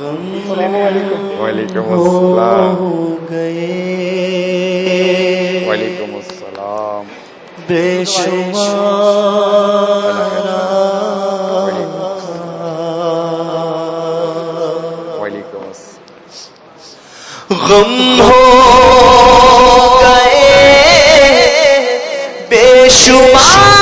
وعلیکم السلام. گئے. وعلیکم السلام. بے شمار وعلیکم السلام. غم ہو گئے. بے شمار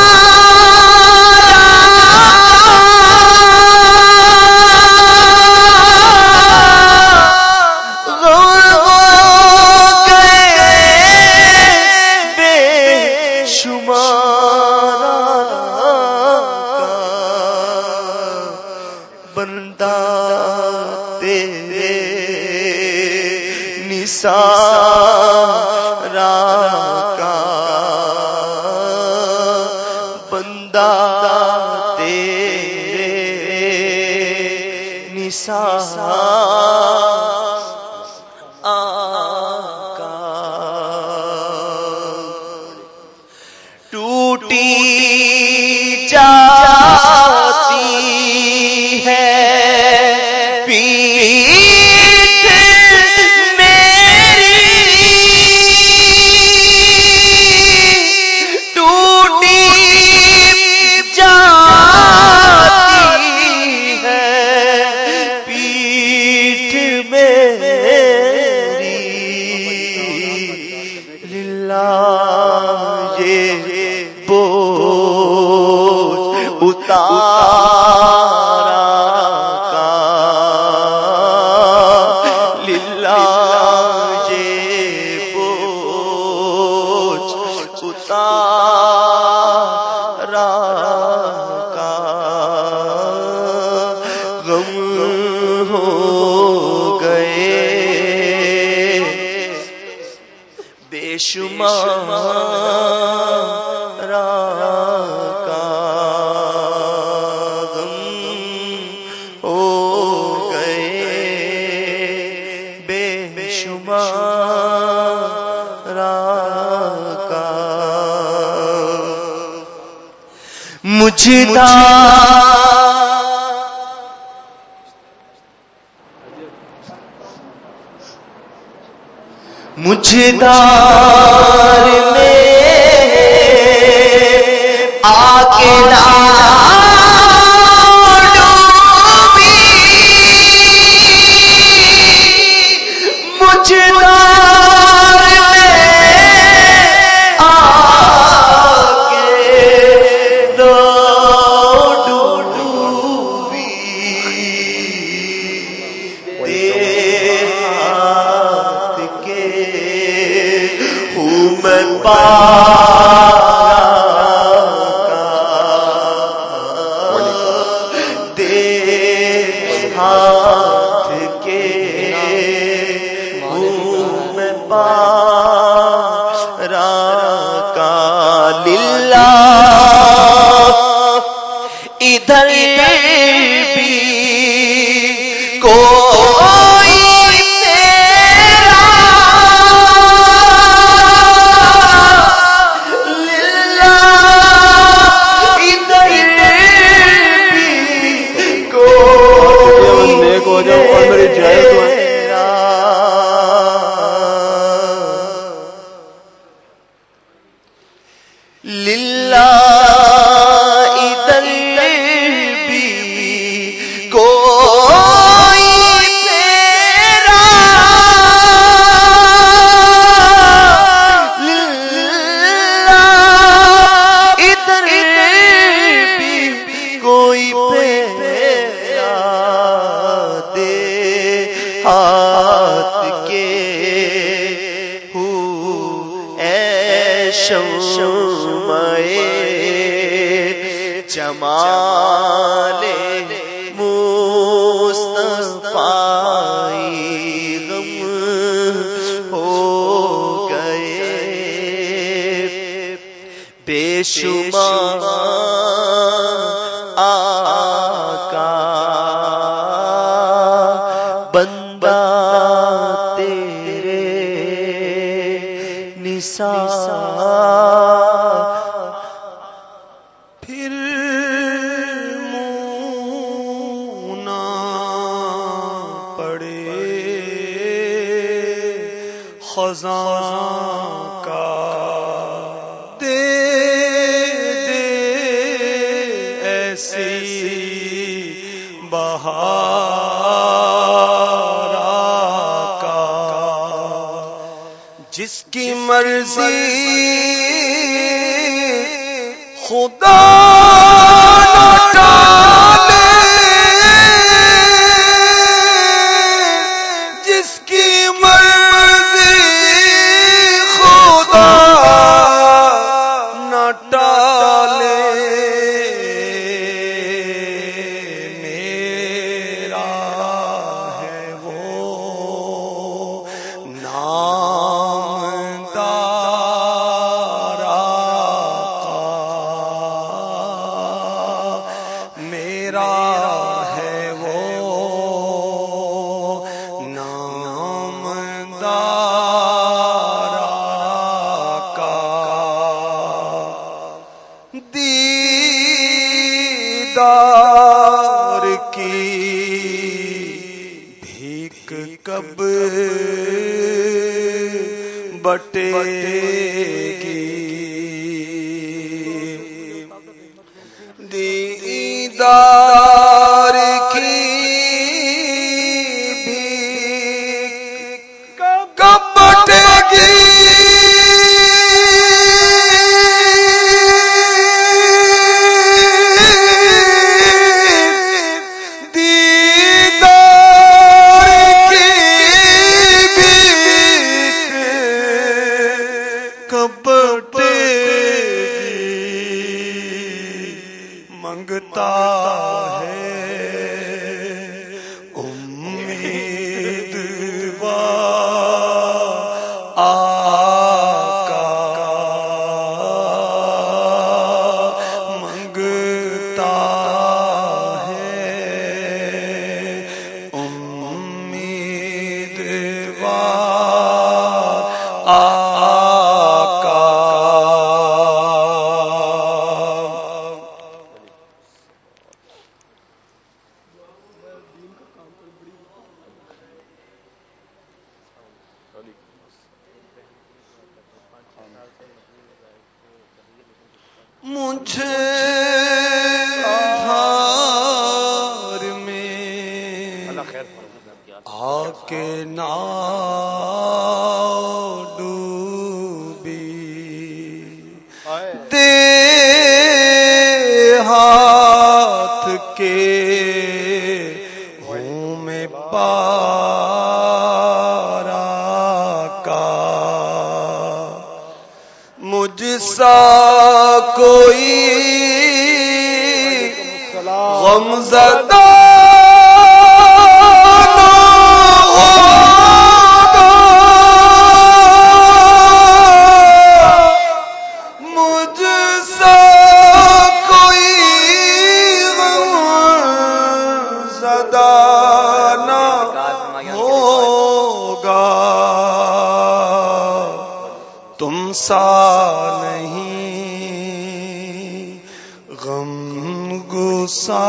چار مجھتا مجھدار میں آ کے ہاں۔ شمائے جمال لسان پھر پڑے خزاں مرضی۔ خدا میرا ہے وہ نام دارا کا دیدار کی بھیک کب بٹے اللہ علیکم مجھے کا مجھ سا کوئی غم زدہ سا نہیں غم گسا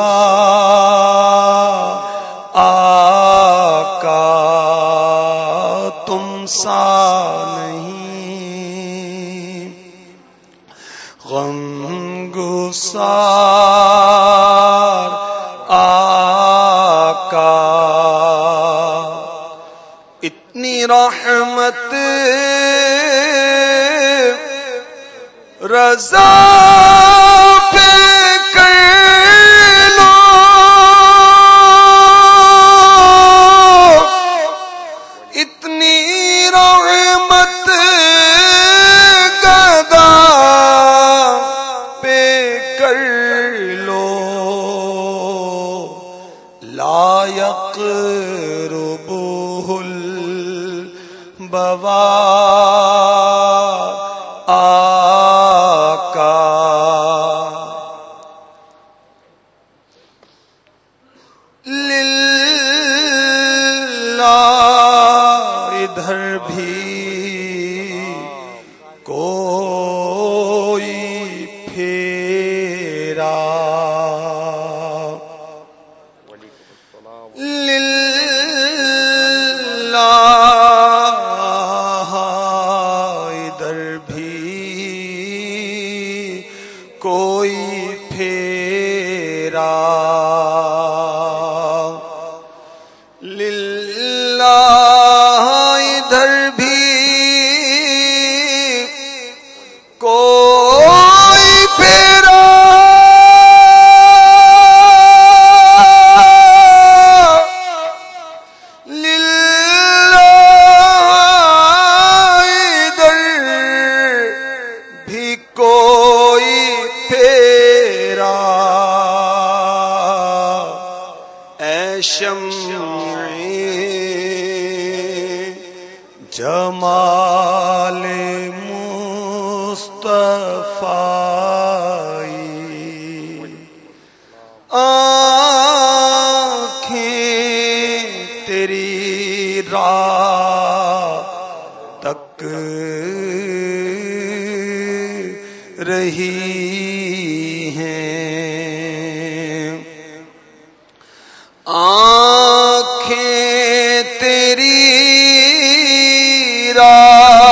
تم سا نہیں غم گسا اتنی راہ جزاک اللہ جمال مصطفیٰ راہ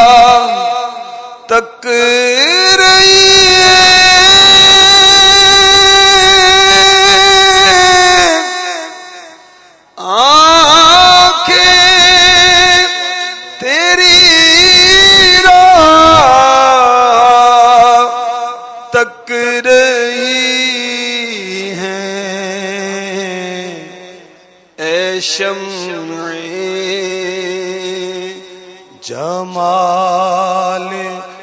جمال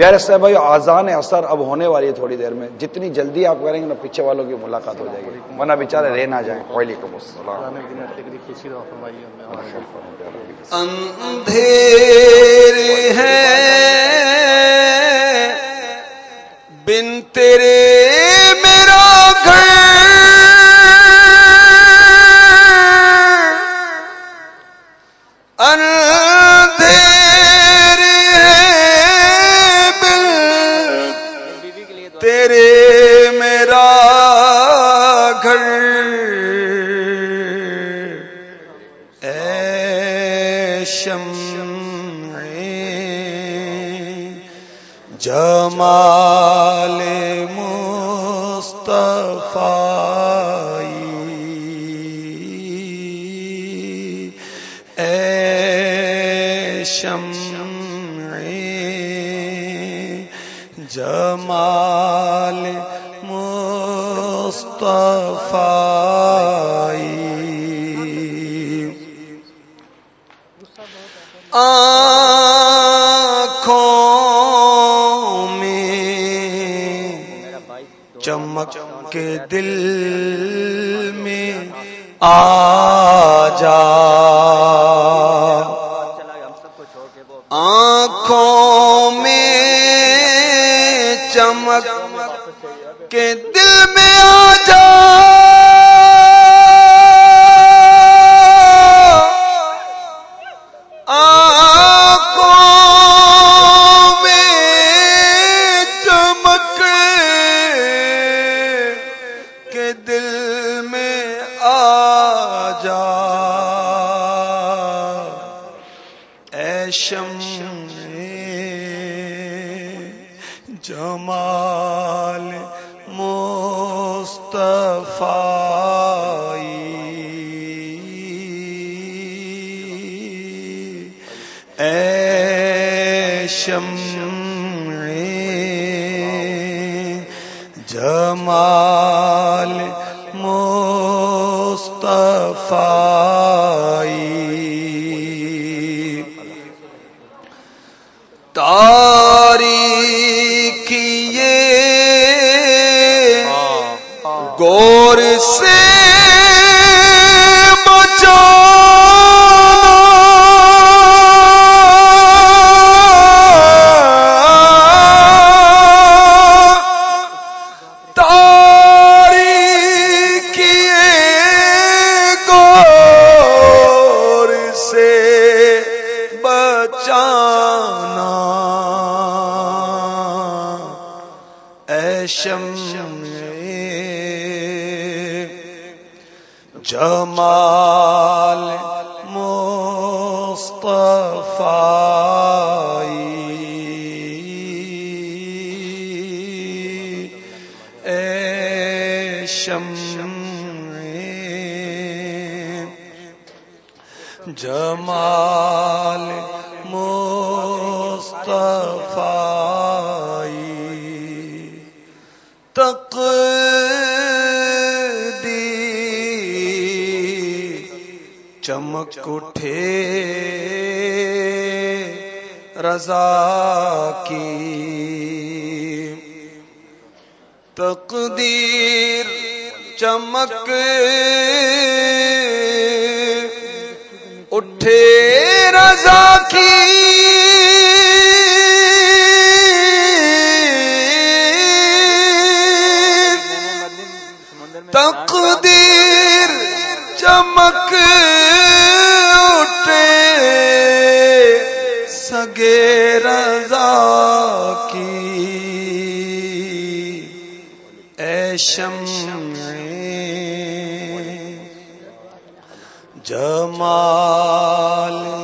پیارے صاحب بھائی آزان اثر اب ہونے والی ہے تھوڑی دیر میں۔ جتنی جلدی آپ کریں گے نا پیچھے والوں کی ملاقات ہو جائے گی۔ ورنہ بیچارے رہ نہ جائیں۔ وعلیکم السلام۔ بن تیرے شمع جمال آنکھوں میں چمک کے دل میں آ جمال اے شمع جمال مصطفی تق چمک اٹھے رضا کی تقدیر چمک اٹھے جمال